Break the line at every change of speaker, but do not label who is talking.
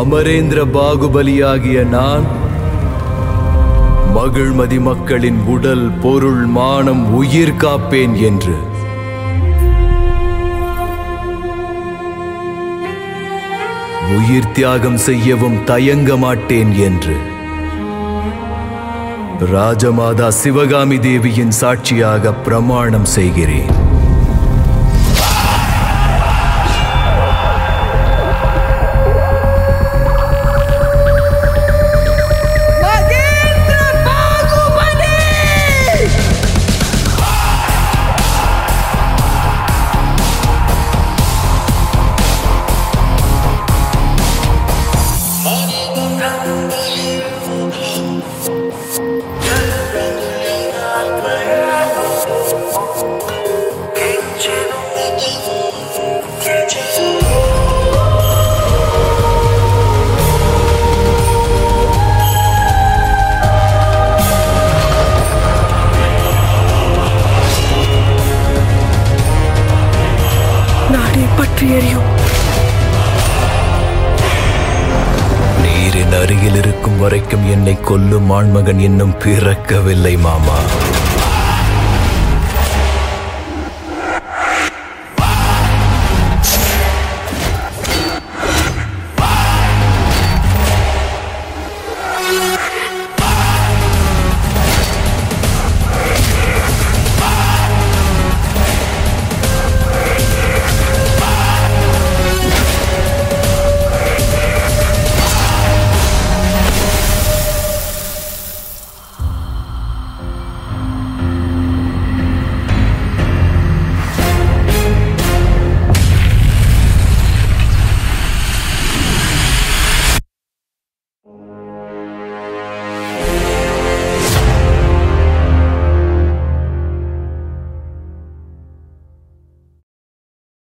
அமரேந்திர பாகுபலியாகிய நான் மகிழ்மதி மக்களின் உடல் பொருள் மானம் உயிர் காப்பேன் என்று. உயிர் தியாகம் செய்யவும் தயங்க மாட்டேன் என்று. ராஜமாதா சிவகாமி தேவியின் சாட்சியாக பிரமாணம் செய்கிறேன். Period. வரைக்கும் என்னை கொல்லும் ஆண்மகன் இன்னும் பிறக்கவில்லை மாமா.